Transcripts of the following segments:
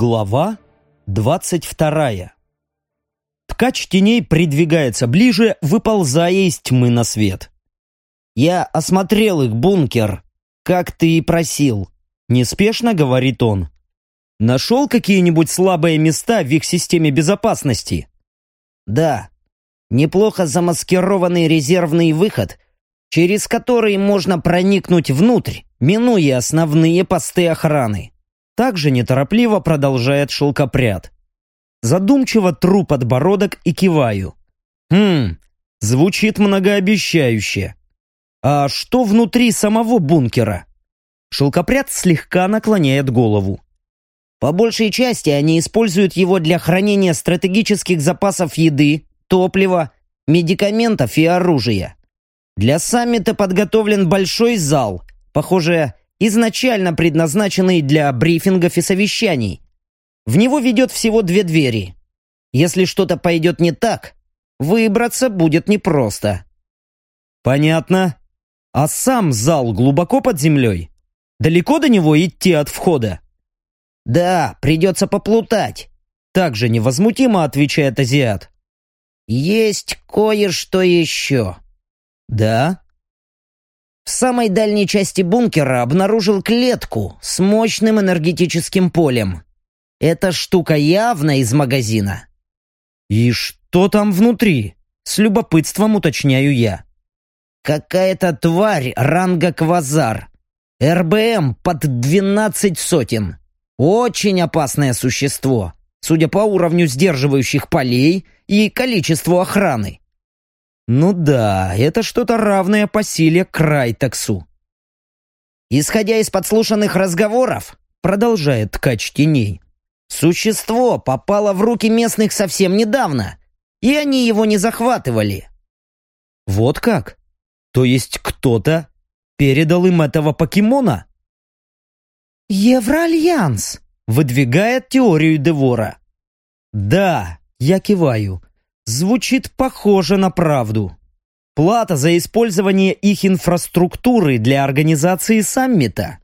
Глава двадцать вторая. Ткач теней придвигается ближе, выползая из тьмы на свет. «Я осмотрел их бункер, как ты и просил», — неспешно говорит он. «Нашел какие-нибудь слабые места в их системе безопасности?» «Да. Неплохо замаскированный резервный выход, через который можно проникнуть внутрь, минуя основные посты охраны». Также неторопливо продолжает шелкопряд. Задумчиво тру подбородок и киваю. Хм, звучит многообещающе. А что внутри самого бункера? Шелкопряд слегка наклоняет голову. По большей части они используют его для хранения стратегических запасов еды, топлива, медикаментов и оружия. Для саммита подготовлен большой зал, похоже, изначально предназначенный для брифингов и совещаний. В него ведет всего две двери. Если что-то пойдет не так, выбраться будет непросто. Понятно. А сам зал глубоко под землей? Далеко до него идти от входа? Да, придется поплутать. Также невозмутимо отвечает азиат. Есть кое-что еще. Да? В самой дальней части бункера обнаружил клетку с мощным энергетическим полем. Эта штука явно из магазина. «И что там внутри?» С любопытством уточняю я. «Какая-то тварь ранга Квазар. РБМ под двенадцать сотен. Очень опасное существо, судя по уровню сдерживающих полей и количеству охраны. Ну да, это что-то равное по силе Крайтаксу. Исходя из подслушанных разговоров, продолжает ткач теней, существо попало в руки местных совсем недавно, и они его не захватывали. Вот как? То есть кто-то передал им этого покемона? Евроальянс выдвигает теорию Девора. Да, я киваю. Звучит похоже на правду. Плата за использование их инфраструктуры для организации саммита.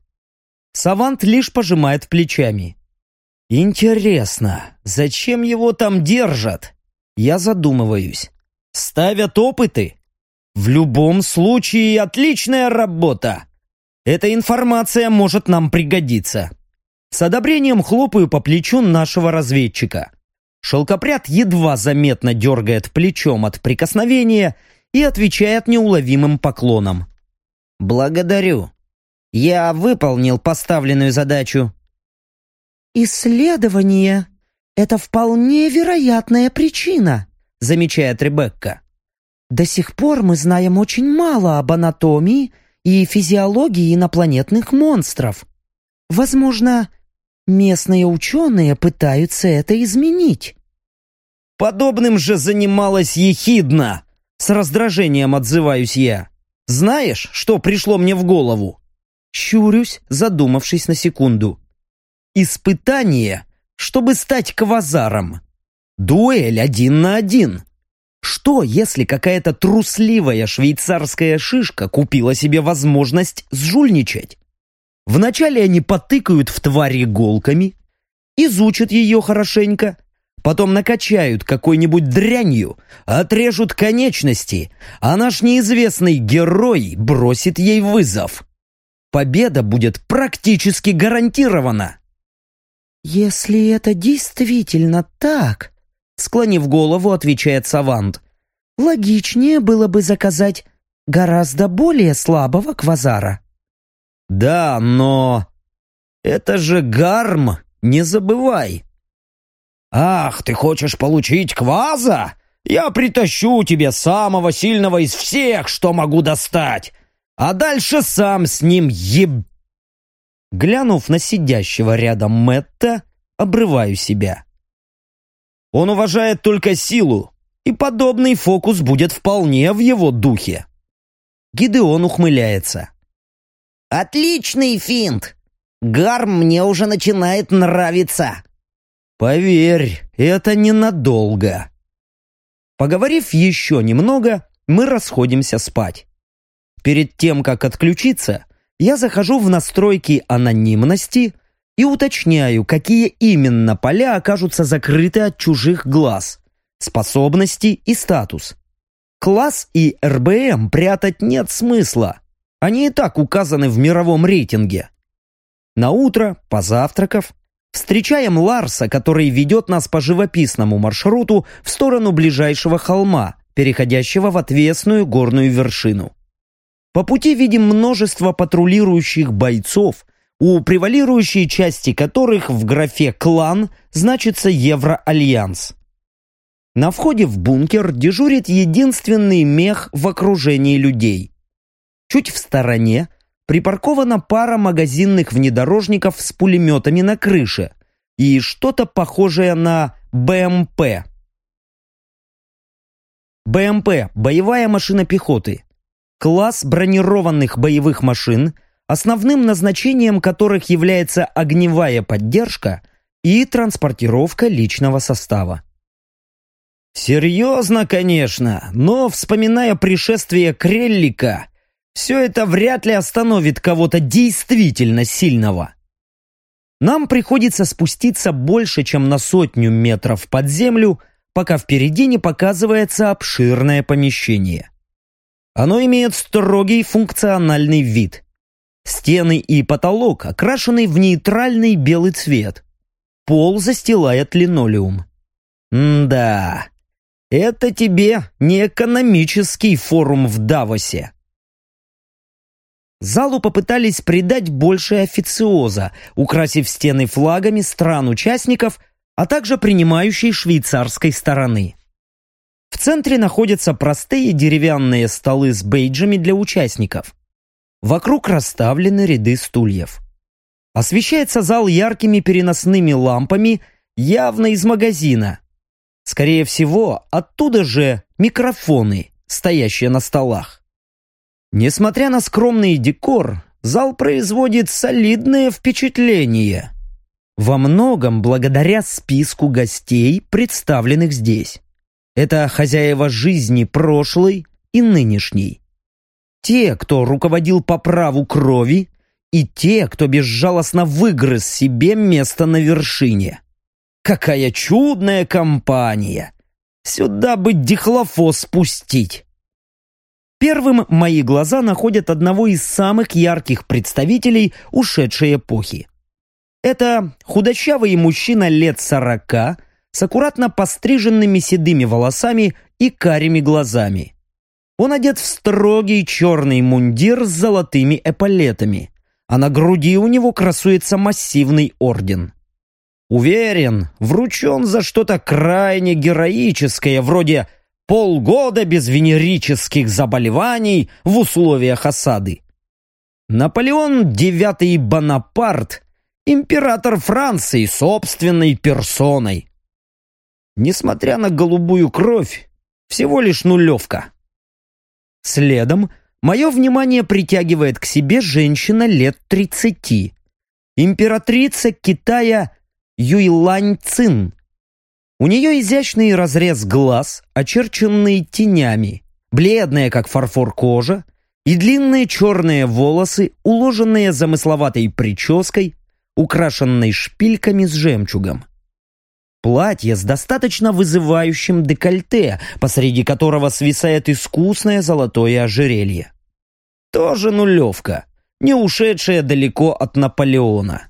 Савант лишь пожимает плечами. Интересно, зачем его там держат? Я задумываюсь. Ставят опыты? В любом случае, отличная работа. Эта информация может нам пригодиться. С одобрением хлопаю по плечу нашего разведчика. Шелкопряд едва заметно дергает плечом от прикосновения и отвечает неуловимым поклоном. «Благодарю. Я выполнил поставленную задачу». «Исследование — это вполне вероятная причина», — замечает Ребекка. «До сих пор мы знаем очень мало об анатомии и физиологии инопланетных монстров. Возможно, Местные ученые пытаются это изменить. Подобным же занималась Ехидна. С раздражением отзываюсь я. Знаешь, что пришло мне в голову? Щурюсь, задумавшись на секунду. Испытание, чтобы стать квазаром. Дуэль один на один. Что, если какая-то трусливая швейцарская шишка купила себе возможность сжульничать? Вначале они потыкают в тварь иголками, изучат ее хорошенько, потом накачают какой-нибудь дрянью, отрежут конечности, а наш неизвестный герой бросит ей вызов. Победа будет практически гарантирована. «Если это действительно так», — склонив голову, отвечает Савант, «логичнее было бы заказать гораздо более слабого квазара». Да, но... Это же гарм, не забывай. Ах, ты хочешь получить кваза? Я притащу тебе самого сильного из всех, что могу достать. А дальше сам с ним еб... Глянув на сидящего рядом Мэтта, обрываю себя. Он уважает только силу, и подобный фокус будет вполне в его духе. Гидеон ухмыляется. Отличный финт! Гарм мне уже начинает нравиться. Поверь, это ненадолго. Поговорив еще немного, мы расходимся спать. Перед тем, как отключиться, я захожу в настройки анонимности и уточняю, какие именно поля окажутся закрыты от чужих глаз, способности и статус. Класс и РБМ прятать нет смысла. Они и так указаны в мировом рейтинге. На утро, позавтракав, встречаем Ларса, который ведет нас по живописному маршруту в сторону ближайшего холма, переходящего в отвесную горную вершину. По пути видим множество патрулирующих бойцов, у превалирующей части которых в графе «клан» значится Евроальянс. На входе в бункер дежурит единственный мех в окружении людей. Чуть в стороне припаркована пара магазинных внедорожников с пулеметами на крыше и что-то похожее на БМП. БМП – боевая машина пехоты. Класс бронированных боевых машин, основным назначением которых является огневая поддержка и транспортировка личного состава. Серьезно, конечно, но, вспоминая пришествие Креллика, все это вряд ли остановит кого-то действительно сильного. Нам приходится спуститься больше, чем на сотню метров под землю, пока впереди не показывается обширное помещение. Оно имеет строгий функциональный вид. Стены и потолок окрашены в нейтральный белый цвет. Пол застилает линолеум. М да, это тебе не экономический форум в Давосе. Залу попытались придать больше официоза, украсив стены флагами стран-участников, а также принимающей швейцарской стороны. В центре находятся простые деревянные столы с бейджами для участников. Вокруг расставлены ряды стульев. Освещается зал яркими переносными лампами, явно из магазина, Скорее всего, оттуда же микрофоны, стоящие на столах. Несмотря на скромный декор, зал производит солидное впечатление. Во многом благодаря списку гостей, представленных здесь. Это хозяева жизни прошлой и нынешней. Те, кто руководил по праву крови, и те, кто безжалостно выгрыз себе место на вершине. Какая чудная компания! Сюда бы дихлофос спустить. Первым мои глаза находят одного из самых ярких представителей ушедшей эпохи. Это худощавый мужчина лет сорока с аккуратно постриженными седыми волосами и карими глазами. Он одет в строгий черный мундир с золотыми эполетами, а на груди у него красуется массивный орден. Уверен, вручен за что-то крайне героическое, вроде полгода без венерических заболеваний в условиях осады. Наполеон IX Бонапарт – император Франции собственной персоной. Несмотря на голубую кровь, всего лишь нулевка. Следом мое внимание притягивает к себе женщина лет 30. Императрица Китая Юйлань Цин. У нее изящный разрез глаз, очерченный тенями, бледная, как фарфор кожа, и длинные черные волосы, уложенные замысловатой прической, украшенной шпильками с жемчугом. Платье с достаточно вызывающим декольте, посреди которого свисает искусное золотое ожерелье. Тоже нулевка, не ушедшая далеко от Наполеона.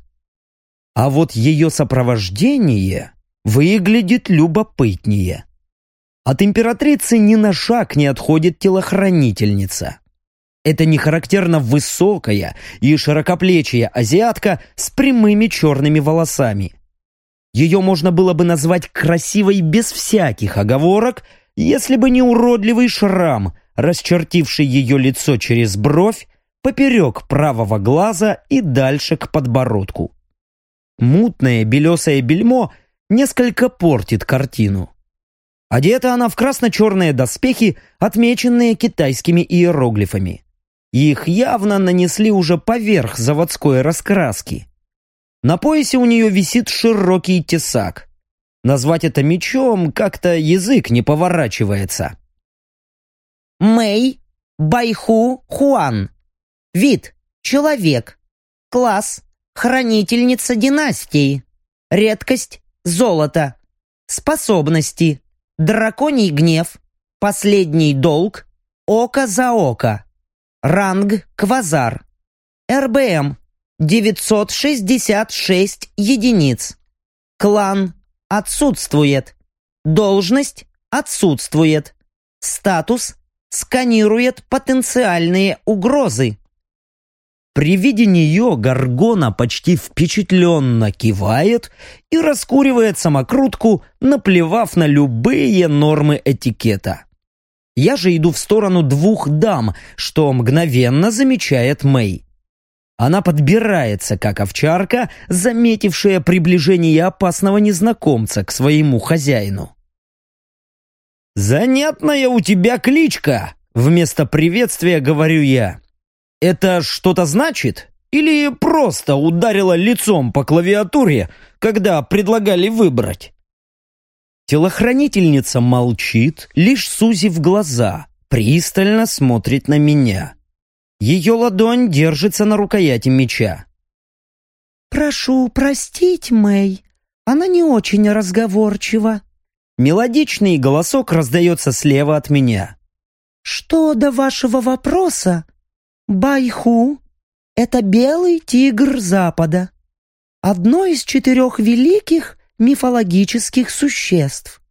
А вот ее сопровождение выглядит любопытнее. От императрицы ни на шаг не отходит телохранительница. Это не характерно высокая и широкоплечья азиатка с прямыми черными волосами. Ее можно было бы назвать красивой без всяких оговорок, если бы не уродливый шрам, расчертивший ее лицо через бровь, поперек правого глаза и дальше к подбородку. Мутное белесое бельмо несколько портит картину. Одета она в красно-черные доспехи, отмеченные китайскими иероглифами. Их явно нанесли уже поверх заводской раскраски. На поясе у нее висит широкий тесак. Назвать это мечом как-то язык не поворачивается. Мэй Байху Хуан. Вид – человек. Класс Хранительница династии. Редкость – золото. Способности – драконий гнев. Последний долг – око за око. Ранг – квазар. РБМ – 966 единиц. Клан – отсутствует. Должность – отсутствует. Статус – сканирует потенциальные угрозы. При виде нее Гаргона почти впечатленно кивает и раскуривает самокрутку, наплевав на любые нормы этикета. Я же иду в сторону двух дам, что мгновенно замечает Мэй. Она подбирается, как овчарка, заметившая приближение опасного незнакомца к своему хозяину. «Занятная у тебя кличка!» Вместо приветствия говорю я. Это что-то значит? Или просто ударила лицом по клавиатуре, когда предлагали выбрать? Телохранительница молчит, лишь сузив глаза, пристально смотрит на меня. Ее ладонь держится на рукояти меча. «Прошу простить, Мэй, она не очень разговорчива». Мелодичный голосок раздается слева от меня. «Что до вашего вопроса, Байху — это белый тигр Запада, одно из четырех великих мифологических существ.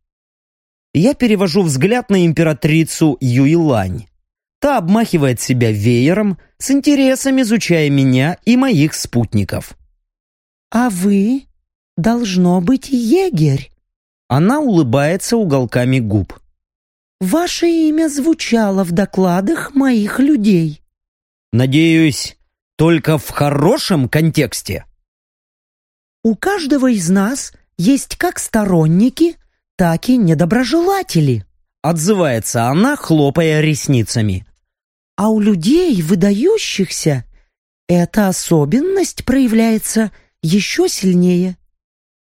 Я перевожу взгляд на императрицу Юйлань. Та обмахивает себя веером, с интересом изучая меня и моих спутников. «А вы, должно быть, егерь?» Она улыбается уголками губ. «Ваше имя звучало в докладах моих людей». Надеюсь, только в хорошем контексте. У каждого из нас есть как сторонники, так и недоброжелатели. Отзывается она, хлопая ресницами. А у людей, выдающихся, эта особенность проявляется еще сильнее.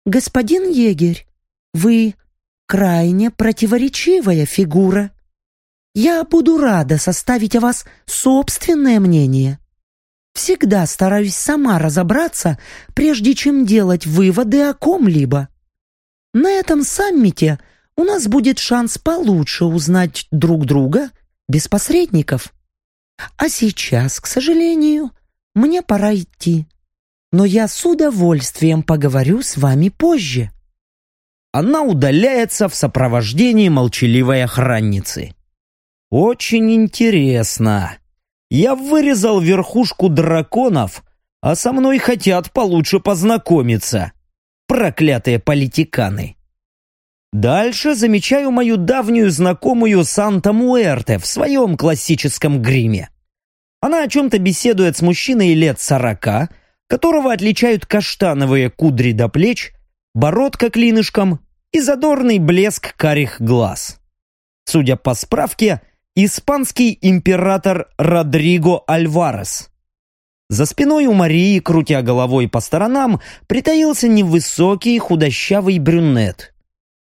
Господин егерь, вы крайне противоречивая фигура. Я буду рада составить о вас собственное мнение. Всегда стараюсь сама разобраться, прежде чем делать выводы о ком-либо. На этом саммите у нас будет шанс получше узнать друг друга без посредников. А сейчас, к сожалению, мне пора идти. Но я с удовольствием поговорю с вами позже. Она удаляется в сопровождении молчаливой охранницы. Очень интересно. Я вырезал верхушку драконов, а со мной хотят получше познакомиться. Проклятые политиканы. Дальше замечаю мою давнюю знакомую Санта Муэрте в своем классическом гриме. Она о чем-то беседует с мужчиной лет сорока, которого отличают каштановые кудри до плеч, бородка клинышком и задорный блеск карих глаз. Судя по справке, Испанский император Родриго Альварес. За спиной у Марии, крутя головой по сторонам, притаился невысокий худощавый брюнет.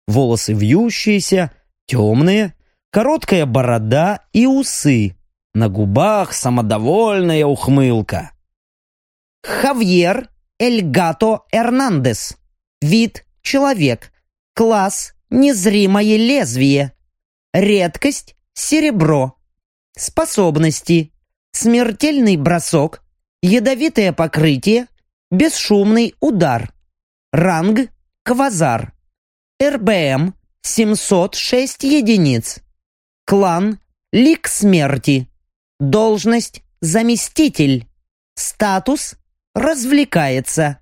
Волосы вьющиеся, темные, короткая борода и усы. На губах самодовольная ухмылка. Хавьер Эльгато Эрнандес. Вид – человек. Класс – незримое лезвие. Редкость серебро, способности, смертельный бросок, ядовитое покрытие, бесшумный удар, ранг квазар, РБМ 706 единиц, клан лик смерти, должность заместитель, статус развлекается.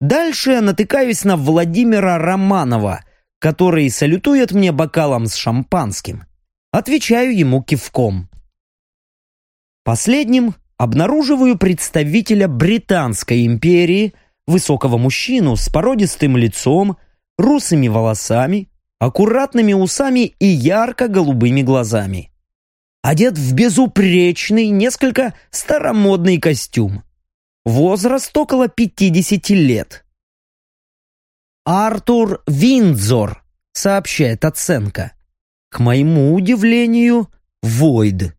Дальше я натыкаюсь на Владимира Романова, который салютует мне бокалом с шампанским. Отвечаю ему кивком. Последним обнаруживаю представителя Британской империи, высокого мужчину с породистым лицом, русыми волосами, аккуратными усами и ярко-голубыми глазами. Одет в безупречный, несколько старомодный костюм. Возраст около 50 лет. «Артур Виндзор», — сообщает оценка. К моему удивлению, Войд.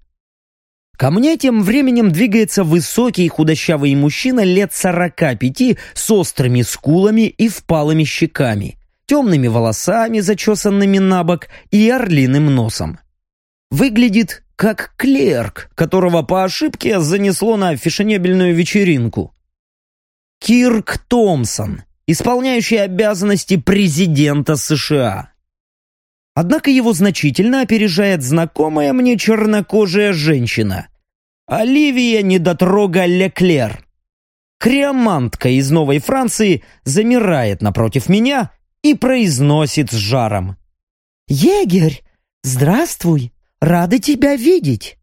Ко мне тем временем двигается высокий худощавый мужчина лет сорока пяти с острыми скулами и впалыми щеками, темными волосами, зачесанными на бок и орлиным носом. Выглядит как клерк, которого по ошибке занесло на фешенебельную вечеринку. Кирк Томпсон, исполняющий обязанности президента США. Однако его значительно опережает знакомая мне чернокожая женщина. Оливия Недотрога Леклер. Креомантка из Новой Франции замирает напротив меня и произносит с жаром. «Егерь, здравствуй, рада тебя видеть!»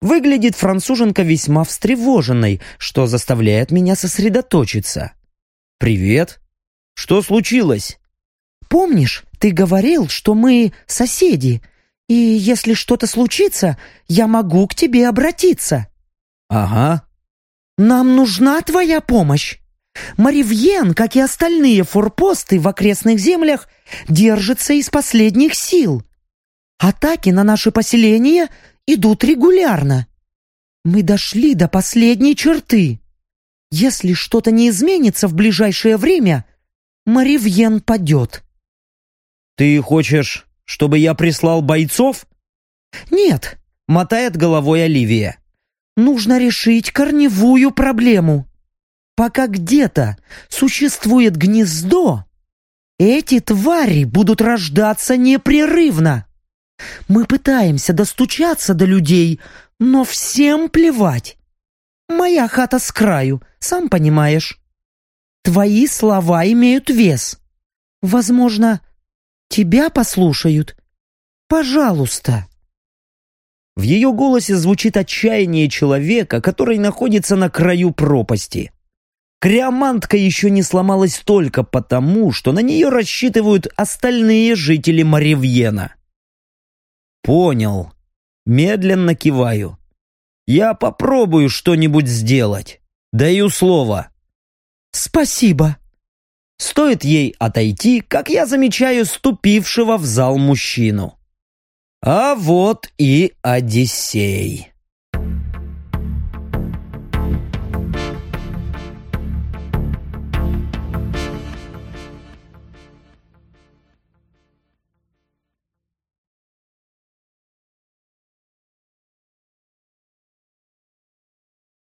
Выглядит француженка весьма встревоженной, что заставляет меня сосредоточиться. «Привет. Что случилось?» «Помнишь, ты говорил, что мы соседи, и если что-то случится, я могу к тебе обратиться». «Ага». «Нам нужна твоя помощь. Маривьен, как и остальные форпосты в окрестных землях, держится из последних сил. Атаки на наши поселения идут регулярно. Мы дошли до последней черты. Если что-то не изменится в ближайшее время, Маривьен падет. «Ты хочешь, чтобы я прислал бойцов?» «Нет», — мотает головой Оливия. «Нужно решить корневую проблему. Пока где-то существует гнездо, эти твари будут рождаться непрерывно. Мы пытаемся достучаться до людей, но всем плевать. Моя хата с краю, сам понимаешь. Твои слова имеют вес. Возможно, Тебя послушают. Пожалуйста». В ее голосе звучит отчаяние человека, который находится на краю пропасти. Криомантка еще не сломалась только потому, что на нее рассчитывают остальные жители Маривьена. «Понял. Медленно киваю. Я попробую что-нибудь сделать. Даю слово». «Спасибо», Стоит ей отойти, как я замечаю ступившего в зал мужчину. А вот и Одиссей.